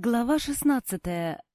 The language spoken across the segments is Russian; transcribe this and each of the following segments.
Глава 16.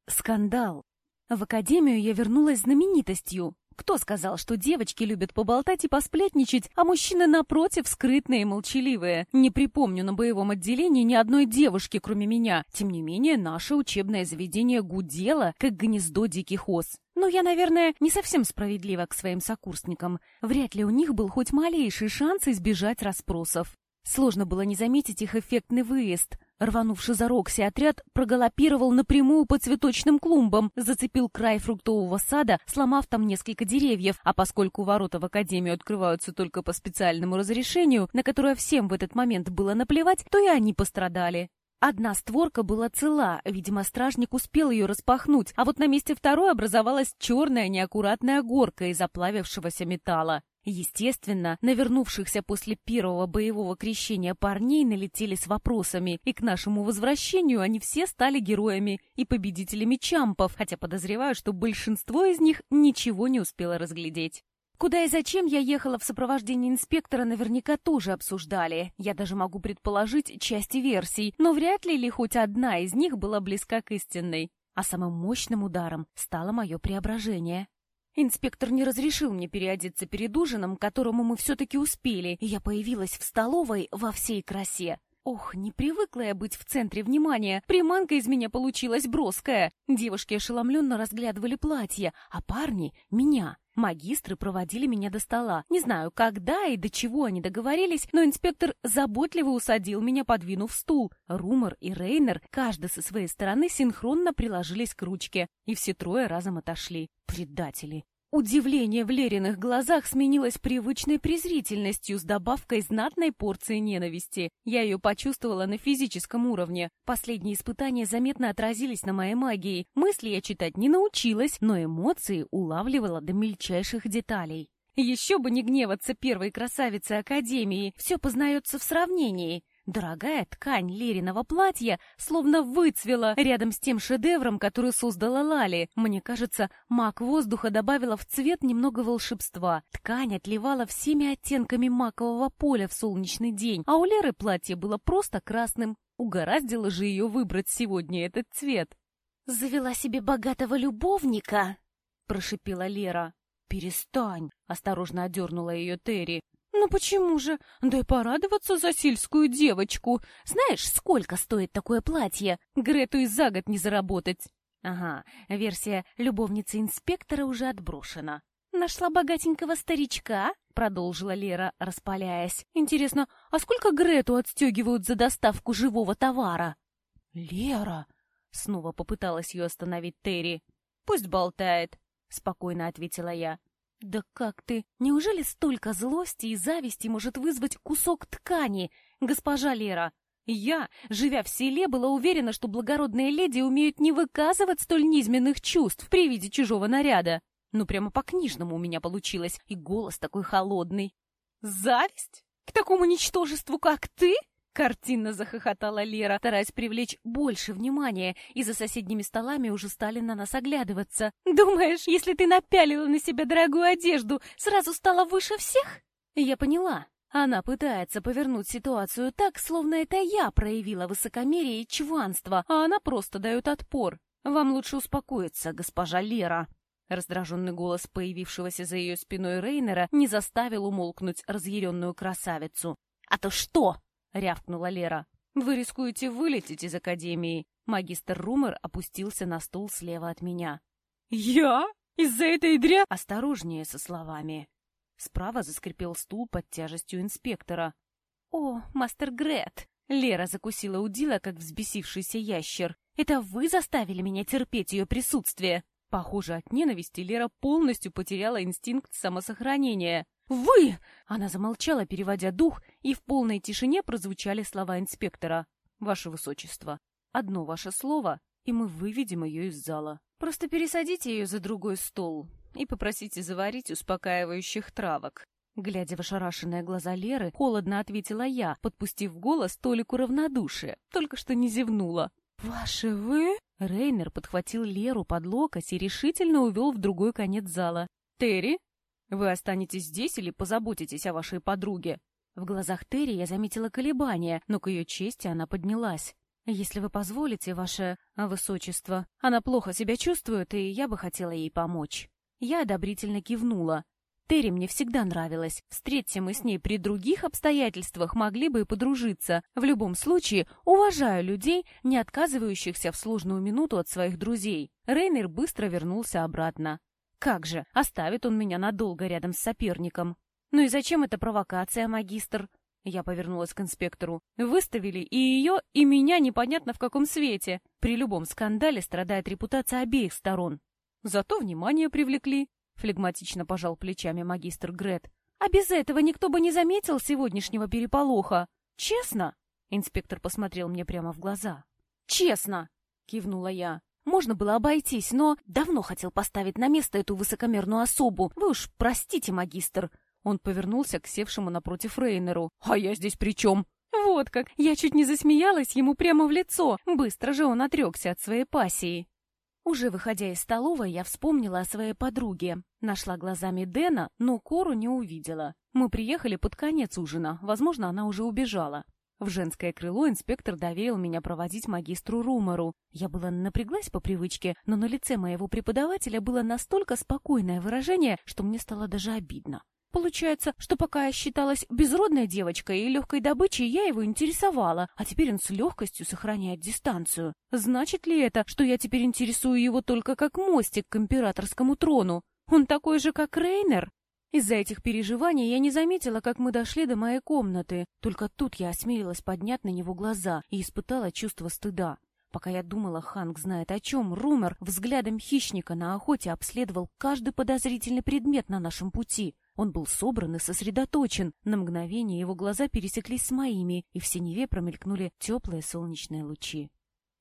Скандал. В академию я вернулась знаменитостью. Кто сказал, что девочки любят поболтать и посплетничать, а мужчины, напротив, скрытные и молчаливые? Не припомню на боевом отделении ни одной девушки, кроме меня. Тем не менее, наше учебное заведение гудело, как гнездо диких ос. Но я, наверное, не совсем справедлива к своим сокурсникам. Вряд ли у них был хоть малейший шанс избежать расспросов. Сложно было не заметить их эффектный выезд. Рванувший за Рокси отряд прогалопировал напрямую по цветочным клумбам, зацепил край фруктового сада, сломав там несколько деревьев, а поскольку ворота в академию открываются только по специальному разрешению, на которое всем в этот момент было наплевать, то и они пострадали. Одна створка была цела, видимо, стражник успел ее распахнуть, а вот на месте второй образовалась черная неаккуратная горка из оплавившегося металла. Естественно, навернувшихся после первого боевого крещения парней налетели с вопросами, и к нашему возвращению они все стали героями и победителями чампов, хотя подозреваю, что большинство из них ничего не успело разглядеть. Куда и зачем я ехала в сопровождении инспектора, наверняка тоже обсуждали. Я даже могу предположить части версий, но вряд ли ли хоть одна из них была близка к истинной. А самым мощным ударом стало мое преображение. Инспектор не разрешил мне переодеться перед ужином, которому мы все-таки успели, и я появилась в столовой во всей красе. Ох, не привыкла я быть в центре внимания. Приманка из меня получилась броская. Девушки ошеломленно разглядывали платье, а парни — меня. Магистры проводили меня до стола. Не знаю, когда и до чего они договорились, но инспектор заботливо усадил меня, подвинув стул. Румор и Рейнер, каждый со своей стороны, синхронно приложились к ручке, и все трое разом отошли. Предатели. Удивление в Лериных глазах сменилось привычной презрительностью с добавкой знатной порции ненависти. Я ее почувствовала на физическом уровне. Последние испытания заметно отразились на моей магии. Мысли я читать не научилась, но эмоции улавливала до мельчайших деталей. Еще бы не гневаться первой красавице Академии, все познается в сравнении. Дорогая ткань Лериного платья словно выцвела рядом с тем шедевром, который создала Лали. Мне кажется, маг воздуха добавила в цвет немного волшебства. Ткань отливала всеми оттенками макового поля в солнечный день, а у Леры платье было просто красным. Угораздило же ее выбрать сегодня этот цвет. «Завела себе богатого любовника?» — прошипела Лера. «Перестань!» — осторожно одернула ее Терри. «Ну почему же? Дай порадоваться за сельскую девочку. Знаешь, сколько стоит такое платье? Грету и за год не заработать». Ага, версия любовницы инспектора уже отброшена. «Нашла богатенького старичка?» — продолжила Лера, распаляясь. «Интересно, а сколько Грету отстегивают за доставку живого товара?» «Лера!» — снова попыталась ее остановить Терри. «Пусть болтает», — спокойно ответила я. «Да как ты? Неужели столько злости и зависти может вызвать кусок ткани, госпожа Лера? Я, живя в селе, была уверена, что благородные леди умеют не выказывать столь низменных чувств при виде чужого наряда. Ну, прямо по-книжному у меня получилось, и голос такой холодный. Зависть? К такому ничтожеству, как ты? Картинно захохотала Лера, стараясь привлечь больше внимания, и за соседними столами уже стали на нас оглядываться. «Думаешь, если ты напялила на себя дорогую одежду, сразу стала выше всех?» Я поняла. Она пытается повернуть ситуацию так, словно это я проявила высокомерие и чванство, а она просто дает отпор. «Вам лучше успокоиться, госпожа Лера». Раздраженный голос появившегося за ее спиной Рейнера не заставил умолкнуть разъяренную красавицу. «А то что?» — рявкнула Лера. «Вы рискуете вылететь из Академии». Магистр Румер опустился на стул слева от меня. «Я? Из-за этой дря...» «Осторожнее со словами». Справа заскрипел стул под тяжестью инспектора. «О, мастер Грет!» Лера закусила удила, как взбесившийся ящер. «Это вы заставили меня терпеть ее присутствие?» Похоже, от ненависти Лера полностью потеряла инстинкт самосохранения. «Вы!» Она замолчала, переводя дух, и в полной тишине прозвучали слова инспектора. «Ваше Высочество, одно ваше слово, и мы выведем ее из зала. Просто пересадите ее за другой стол и попросите заварить успокаивающих травок». Глядя в ошарашенные глаза Леры, холодно ответила я, подпустив голос Толику равнодушие, только что не зевнула. «Ваши вы?» Рейнер подхватил Леру под локоть и решительно увел в другой конец зала. «Терри, вы останетесь здесь или позаботитесь о вашей подруге?» В глазах Терри я заметила колебания, но к ее чести она поднялась. «Если вы позволите, ваше высочество, она плохо себя чувствует, и я бы хотела ей помочь». Я одобрительно кивнула. Терри мне всегда нравилась. Встреться мы с ней при других обстоятельствах, могли бы и подружиться. В любом случае, уважаю людей, не отказывающихся в сложную минуту от своих друзей. Рейнер быстро вернулся обратно. Как же, оставит он меня надолго рядом с соперником. Ну и зачем эта провокация, магистр? Я повернулась к инспектору. Выставили и ее, и меня непонятно в каком свете. При любом скандале страдает репутация обеих сторон. Зато внимание привлекли. Флегматично пожал плечами магистр Грет. А без этого никто бы не заметил сегодняшнего переполоха. Честно? Инспектор посмотрел мне прямо в глаза. Честно! Кивнула я. Можно было обойтись, но давно хотел поставить на место эту высокомерную особу. Вы уж простите, магистр. Он повернулся к севшему напротив Рейнеру. «А я здесь при чем?» «Вот как! Я чуть не засмеялась ему прямо в лицо. Быстро же он отрекся от своей пассии». Уже выходя из столовой, я вспомнила о своей подруге. Нашла глазами Дэна, но Кору не увидела. Мы приехали под конец ужина. Возможно, она уже убежала. В женское крыло инспектор доверил меня проводить магистру Румору. Я была напряглась по привычке, но на лице моего преподавателя было настолько спокойное выражение, что мне стало даже обидно. Получается, что пока я считалась безродной девочкой и легкой добычей, я его интересовала, а теперь он с легкостью сохраняет дистанцию. Значит ли это, что я теперь интересую его только как мостик к императорскому трону? Он такой же, как Рейнер? Из-за этих переживаний я не заметила, как мы дошли до моей комнаты. Только тут я осмелилась поднять на него глаза и испытала чувство стыда. Пока я думала, Ханк знает о чем, Румер взглядом хищника на охоте обследовал каждый подозрительный предмет на нашем пути. Он был собран и сосредоточен. На мгновение его глаза пересеклись с моими, и в синеве промелькнули теплые солнечные лучи.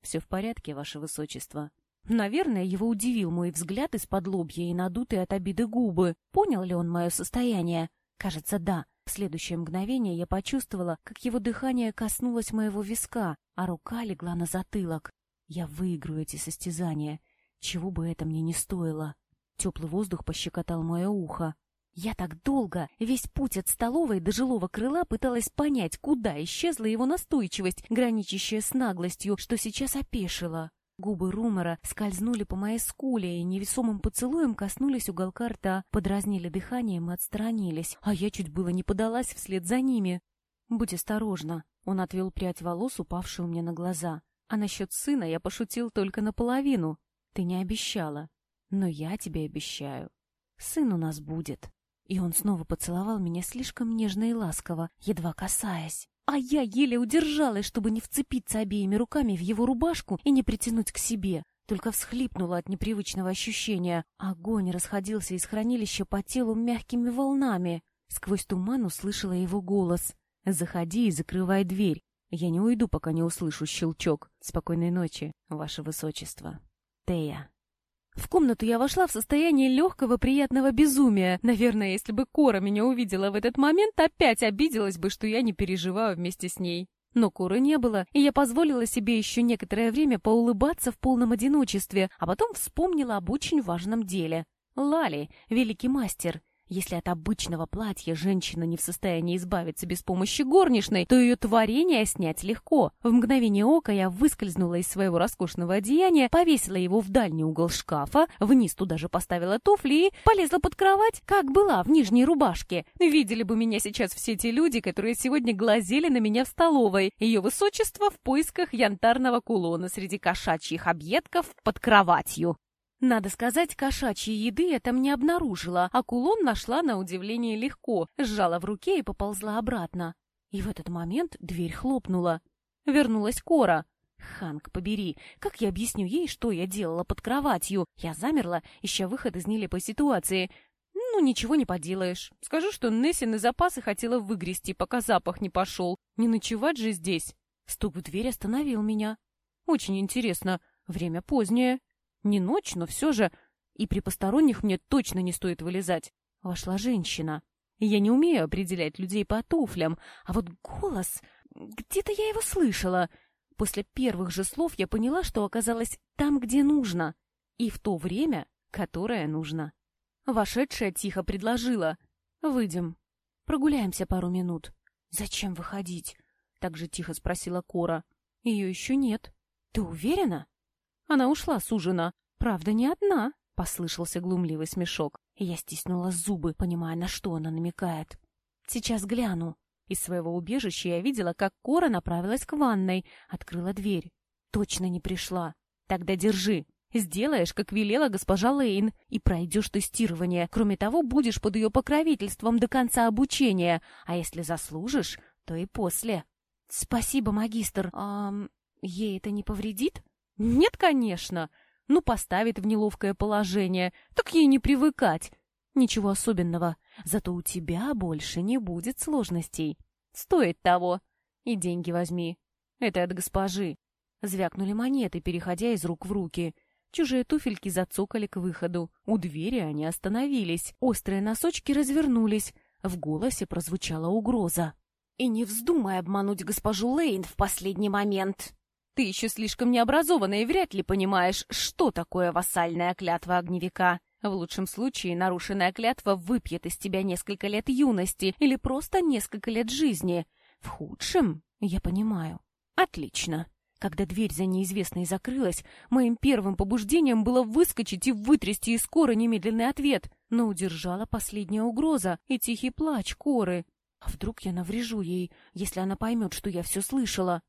«Все в порядке, ваше высочество?» Наверное, его удивил мой взгляд из-под лобья и надутые от обиды губы. Понял ли он мое состояние? Кажется, да. В следующее мгновение я почувствовала, как его дыхание коснулось моего виска, а рука легла на затылок. Я выиграю эти состязания, чего бы это мне не стоило. Теплый воздух пощекотал мое ухо. Я так долго, весь путь от столовой до жилого крыла пыталась понять, куда исчезла его настойчивость, граничащая с наглостью, что сейчас опешила. Губы Румора скользнули по моей скуле и невесомым поцелуем коснулись уголка рта, подразнили дыханием и отстранились, а я чуть было не подалась вслед за ними. «Будь осторожна», — он отвел прядь волос, упавшую мне на глаза. «А насчет сына я пошутил только наполовину. Ты не обещала, но я тебе обещаю. Сын у нас будет». И он снова поцеловал меня слишком нежно и ласково, едва касаясь. А я еле удержалась, чтобы не вцепиться обеими руками в его рубашку и не притянуть к себе. Только всхлипнула от непривычного ощущения. Огонь расходился из хранилища по телу мягкими волнами. Сквозь туман услышала его голос. «Заходи и закрывай дверь. Я не уйду, пока не услышу щелчок. Спокойной ночи, ваше высочество. Тея». В комнату я вошла в состоянии легкого приятного безумия. Наверное, если бы Кора меня увидела в этот момент, опять обиделась бы, что я не переживаю вместе с ней. Но Коры не было, и я позволила себе еще некоторое время поулыбаться в полном одиночестве, а потом вспомнила об очень важном деле. Лали, великий мастер, если от обычного платья женщина не в состоянии избавиться без помощи горничной, то ее творение снять легко. В мгновение ока я выскользнула из своего роскошного одеяния, повесила его в дальний угол шкафа, вниз туда же поставила туфли и полезла под кровать, как была в нижней рубашке. Видели бы меня сейчас все те люди, которые сегодня глазели на меня в столовой. Ее высочество в поисках янтарного кулона среди кошачьих объедков под кроватью. Надо сказать, кошачьей еды я там не обнаружила, а кулон нашла на удивление легко, сжала в руке и поползла обратно. И в этот момент дверь хлопнула. Вернулась Кора. Ханк, побери, как я объясню ей, что я делала под кроватью? Я замерла, ища выход из нелепой ситуации. Ну, ничего не поделаешь. Скажу, что Нессины запасы хотела выгрести, пока запах не пошел. Не ночевать же здесь. Стук в дверь остановил меня. Очень интересно. Время позднее. Не ночь, но все же... И при посторонних мне точно не стоит вылезать. Вошла женщина. Я не умею определять людей по туфлям, а вот голос... Где-то я его слышала. После первых же слов я поняла, что оказалась там, где нужно. И в то время, которое нужно. Вошедшая тихо предложила. «Выйдем. Прогуляемся пару минут». «Зачем выходить?» — так же тихо спросила Кора. Ее еще нет. Ты уверена? Она ушла с ужина. Правда, не одна, послышался глумливый смешок. Я стиснула зубы, понимая, на что она намекает. Сейчас гляну. Из своего убежища я видела, как Кора направилась к ванной, открыла дверь. Точно не пришла. Тогда держи. Сделаешь, как велела госпожа Лейн, и пройдешь тестирование. Кроме того, будешь под ее покровительством до конца обучения, а если заслужишь, то и после. Спасибо, магистр. А ей это не повредит? Нет, конечно. Ну, поставит в неловкое положение, так ей не привыкать. Ничего особенного. Зато у тебя больше не будет сложностей. Стоит того. И деньги возьми. Это от госпожи. Звякнули монеты, переходя из рук в руки. Чужие туфельки зацокали к выходу. У двери они остановились. Острые носочки развернулись. В голосе прозвучала угроза. «И не вздумай обмануть госпожу Лейн в последний момент!» «Ты еще слишком необразованная и вряд ли понимаешь, что такое вассальная клятва огневика. В лучшем случае нарушенная клятва выпьет из тебя несколько лет юности или просто несколько лет жизни. В худшем, я понимаю. Отлично. Когда дверь за неизвестной закрылась, моим первым побуждением было выскочить и вытрясти из Коры немедленный ответ, но удержала последняя угроза и тихий плач Коры. А вдруг я наврежу ей, если она поймет, что я все слышала?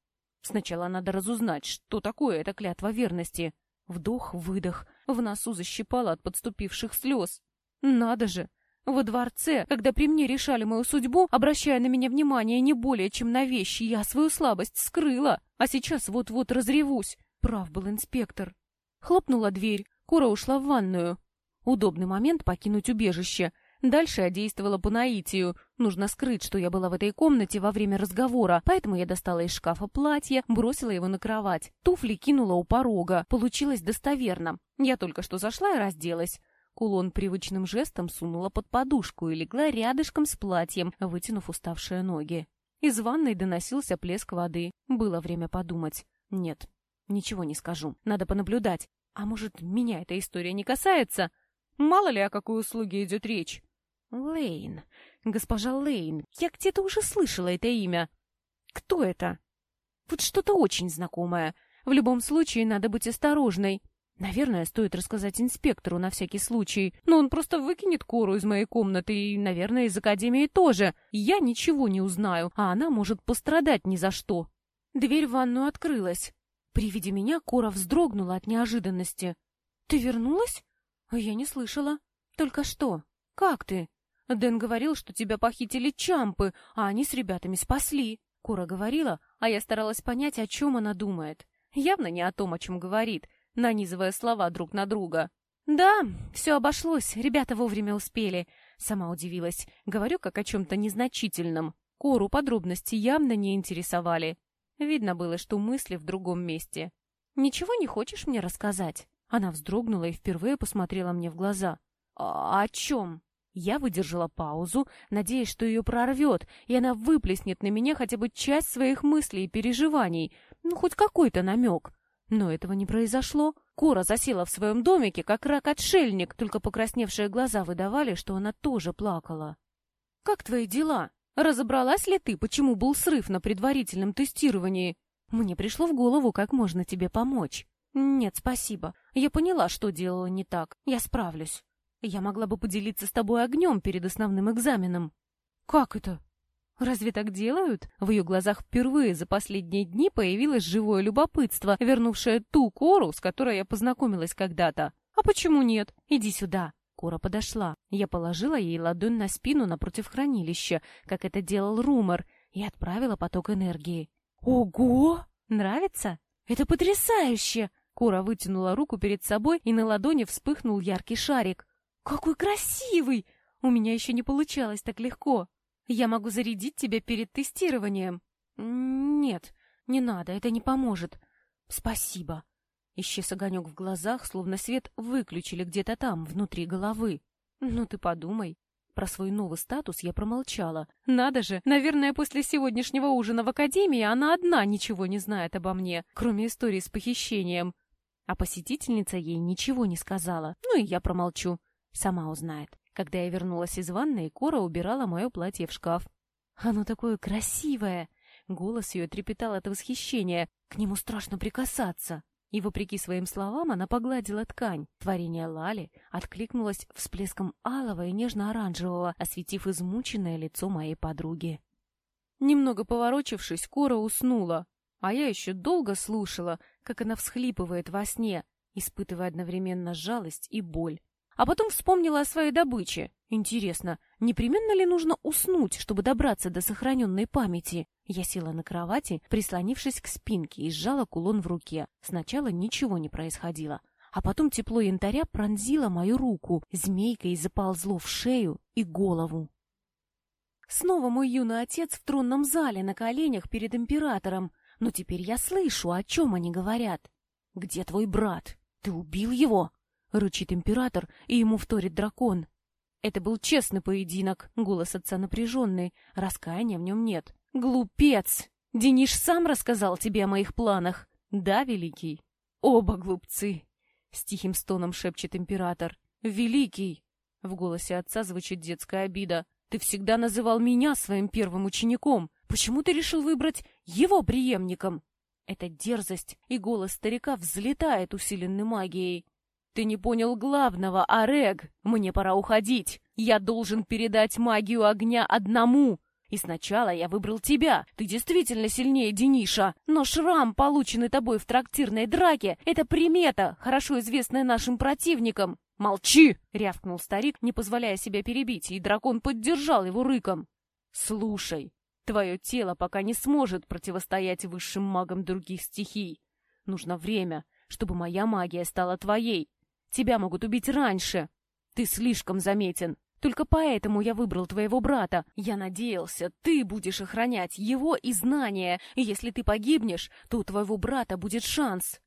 Сначала надо разузнать, что такое эта клятва верности. Вдох-выдох, в носу защипало от подступивших слез. Надо же! Во дворце, когда при мне решали мою судьбу, обращая на меня внимание не более чем на вещи, я свою слабость скрыла, а сейчас вот-вот разревусь. Прав был инспектор. Хлопнула дверь, Кора ушла в ванную. Удобный момент покинуть убежище — Дальше я действовала по наитию. Нужно скрыть, что я была в этой комнате во время разговора, поэтому я достала из шкафа платье, бросила его на кровать. Туфли кинула у порога. Получилось достоверно. Я только что зашла и разделась. Кулон привычным жестом сунула под подушку и легла рядышком с платьем, вытянув уставшие ноги. Из ванной доносился плеск воды. Было время подумать. Нет, ничего не скажу. Надо понаблюдать. А может, меня эта история не касается? Мало ли, о какой услуге идет речь. Лейн. Госпожа Лейн. Я где-то уже слышала это имя. Кто это? Вот что-то очень знакомое. В любом случае, надо быть осторожной. Наверное, стоит рассказать инспектору на всякий случай. Но он просто выкинет Кору из моей комнаты и, наверное, из академии тоже. Я ничего не узнаю, а она может пострадать ни за что. Дверь в ванную открылась. При виде меня Кора вздрогнула от неожиданности. «Ты вернулась?» «Я не слышала. Только что. Как ты?» Дэн говорил, что тебя похитили чампы, а они с ребятами спасли. Кора говорила, а я старалась понять, о чем она думает. Явно не о том, о чем говорит, нанизывая слова друг на друга. «Да, все обошлось, ребята вовремя успели», — сама удивилась. Говорю, как о чем-то незначительном. Кору подробности явно не интересовали. Видно было, что мысли в другом месте. «Ничего не хочешь мне рассказать?» Она вздрогнула и впервые посмотрела мне в глаза. «А о чем?» Я выдержала паузу, надеясь, что ее прорвет, и она выплеснет на меня хотя бы часть своих мыслей и переживаний, ну, хоть какой-то намек. Но этого не произошло. Кора засела в своем домике, как рак-отшельник, только покрасневшие глаза выдавали, что она тоже плакала. «Как твои дела? Разобралась ли ты, почему был срыв на предварительном тестировании? Мне пришло в голову, как можно тебе помочь». «Нет, спасибо. Я поняла, что делала не так. Я справлюсь». Я могла бы поделиться с тобой огнем перед основным экзаменом. Как это? Разве так делают? В ее глазах впервые за последние дни появилось живое любопытство, вернувшее ту Кору, с которой я познакомилась когда-то. А почему нет? Иди сюда. Кора подошла. Я положила ей ладонь на спину напротив хранилища, как это делал Румор, и отправила поток энергии. Ого! Нравится? Это потрясающе! Кора вытянула руку перед собой, и на ладони вспыхнул яркий шарик. «Какой красивый! У меня еще не получалось так легко. Я могу зарядить тебя перед тестированием». «Нет, не надо, это не поможет. Спасибо». Исчез огонек в глазах, словно свет выключили где-то там, внутри головы. «Ну ты подумай». Про свой новый статус я промолчала. Надо же, наверное, после сегодняшнего ужина в академии она одна ничего не знает обо мне, кроме истории с похищением. А посетительница ей ничего не сказала. Ну и я промолчу. Сама узнает. Когда я вернулась из ванной, Кора убирала мое платье в шкаф. Оно такое красивое. Голос ее трепетал от восхищения. К нему страшно прикасаться. И, вопреки своим словам, она погладила ткань. Творение Лали откликнулось всплеском алого и нежно-оранжевого, осветив измученное лицо моей подруги. Немного поворочившись, Кора уснула, а я еще долго слушала, как она всхлипывает во сне, испытывая одновременно жалость и боль. А потом вспомнила о своей добыче. Интересно, непременно ли нужно уснуть, чтобы добраться до сохраненной памяти? Я села на кровати, прислонившись к спинке и сжала кулон в руке. Сначала ничего не происходило. А потом тепло янтаря пронзило мою руку, змейкой заползло в шею и голову. Снова мой юный отец в тронном зале на коленях перед императором. Но теперь я слышу, о чем они говорят. «Где твой брат? Ты убил его?» Рычит император, и ему вторит дракон. Это был честный поединок, голос отца напряженный, раскаяния в нем нет. Глупец! Дениш сам рассказал тебе о моих планах. Да, великий? Оба глупцы! С тихим стоном шепчет император. Великий! В голосе отца звучит детская обида. Ты всегда называл меня своим первым учеником. Почему ты решил выбрать его преемником? Эта дерзость и голос старика взлетает усиленной магией. «Ты не понял главного, Орег! Мне пора уходить! Я должен передать магию огня одному! И сначала я выбрал тебя. Ты действительно сильнее Дениша. Но шрам, полученный тобой в трактирной драке, это примета, хорошо известная нашим противникам. «Молчи!» — рявкнул старик, не позволяя себя перебить, и дракон поддержал его рыком. «Слушай, твое тело пока не сможет противостоять высшим магам других стихий. Нужно время, чтобы моя магия стала твоей. Тебя могут убить раньше. Ты слишком заметен. Только поэтому я выбрал твоего брата. Я надеялся, ты будешь охранять его и знания. И если ты погибнешь, то у твоего брата будет шанс.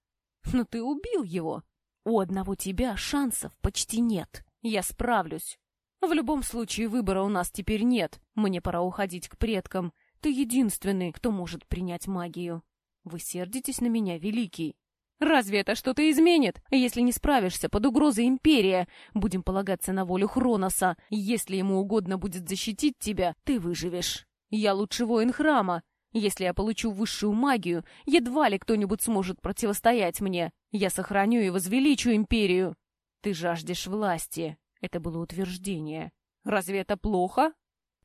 Но ты убил его. У одного тебя шансов почти нет. Я справлюсь. В любом случае выбора у нас теперь нет. Мне пора уходить к предкам. Ты единственный, кто может принять магию. Вы сердитесь на меня, Великий? Разве это что-то изменит? Если не справишься, под угрозой Империя. Будем полагаться на волю Хроноса. Если ему угодно будет защитить тебя, ты выживешь. Я лучший воин храма. Если я получу высшую магию, едва ли кто-нибудь сможет противостоять мне. Я сохраню и возвеличу Империю. Ты жаждешь власти. Это было утверждение. Разве это плохо?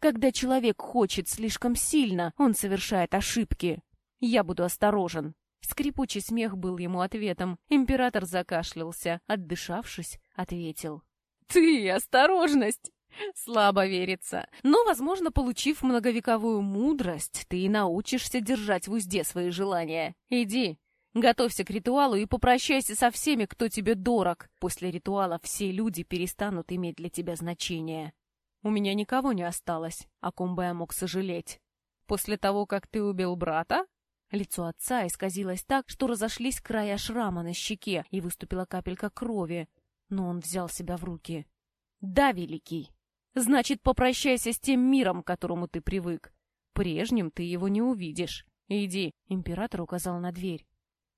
Когда человек хочет слишком сильно, он совершает ошибки. Я буду осторожен. Скрипучий смех был ему ответом. Император закашлялся, отдышавшись, ответил. «Ты, осторожность!» Слабо верится. Но, возможно, получив многовековую мудрость, ты и научишься держать в узде свои желания. Иди, готовься к ритуалу и попрощайся со всеми, кто тебе дорог. После ритуала все люди перестанут иметь для тебя значение. У меня никого не осталось, о ком бы я мог сожалеть. После того, как ты убил брата, Лицо отца исказилось так, что разошлись края шрама на щеке, и выступила капелька крови. Но он взял себя в руки. «Да, великий. Значит, попрощайся с тем миром, к которому ты привык. Прежним ты его не увидишь. Иди», — император указал на дверь.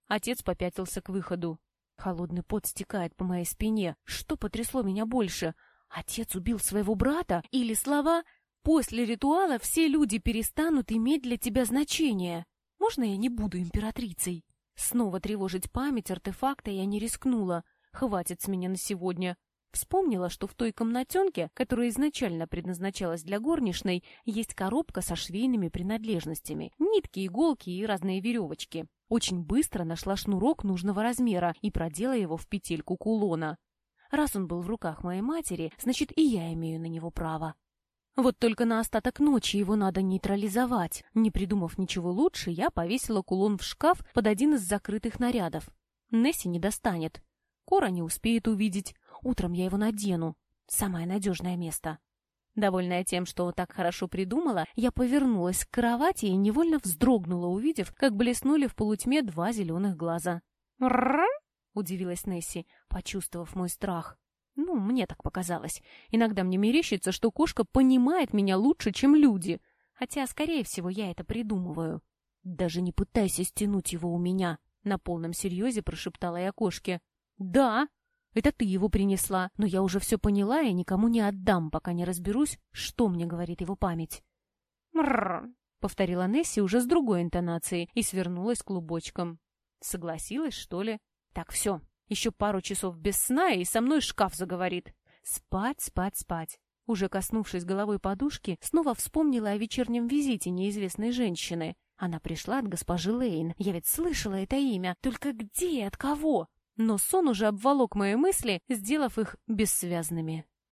Отец попятился к выходу. Холодный пот стекает по моей спине. Что потрясло меня больше? Отец убил своего брата? Или слова «После ритуала все люди перестанут иметь для тебя значение»? Можно я не буду императрицей? Снова тревожить память артефакта я не рискнула. Хватит с меня на сегодня. Вспомнила, что в той комнатенке, которая изначально предназначалась для горничной, есть коробка со швейными принадлежностями. Нитки, иголки и разные веревочки. Очень быстро нашла шнурок нужного размера и продела его в петельку кулона. Раз он был в руках моей матери, значит и я имею на него право. Вот только на остаток ночи его надо нейтрализовать. Не придумав ничего лучше, я повесила кулон в шкаф под один из закрытых нарядов. Несси не достанет. Кора не успеет увидеть. Утром я его надену. Самое надежное место. Довольная тем, что так хорошо придумала, я повернулась к кровати и невольно вздрогнула, увидев, как блеснули в полутьме два зеленых глаза. Удивилась Несси, почувствовав мой страх. Ну, мне так показалось. Иногда мне мерещится, что кошка понимает меня лучше, чем люди. Хотя, скорее всего, я это придумываю. Даже не пытайся стянуть его у меня, на полном серьезе прошептала я кошке. Да, это ты его принесла, но я уже все поняла и никому не отдам, пока не разберусь, что мне говорит его память. Мрррр, повторила Несси уже с другой интонацией и свернулась клубочком. Согласилась, что ли? Так, все. Еще пару часов без сна, и со мной шкаф заговорит. Спать, спать, спать. Уже коснувшись головой подушки, снова вспомнила о вечернем визите неизвестной женщины. Она пришла от госпожи Лейн. Я ведь слышала это имя. Только где и от кого? Но сон уже обволок мои мысли, сделав их бессвязными.